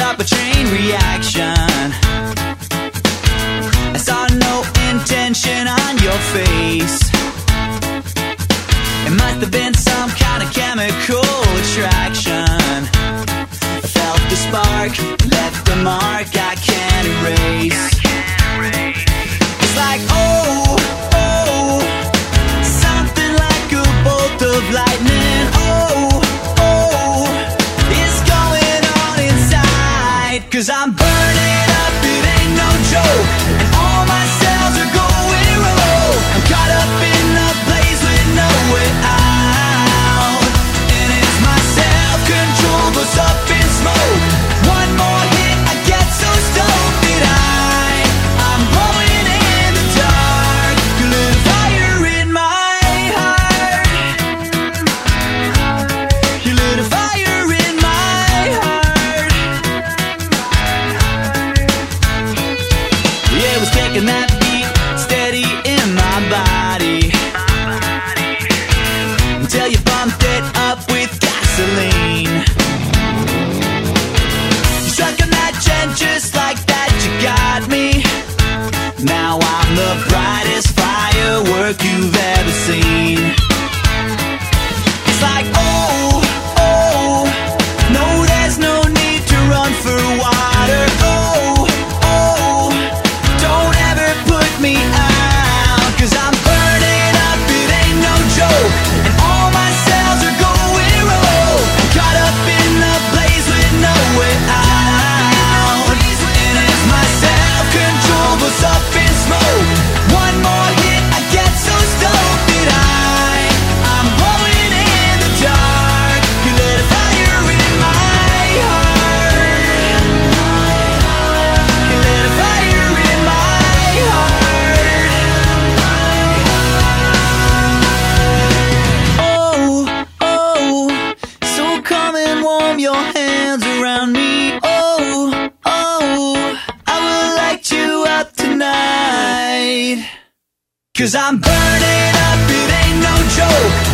up a chain reaction. I saw no intention on your face. It must have been Cause I'm burning up, it ain't no joke. shaking that Cause I'm burning up, it ain't no joke.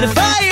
the fire.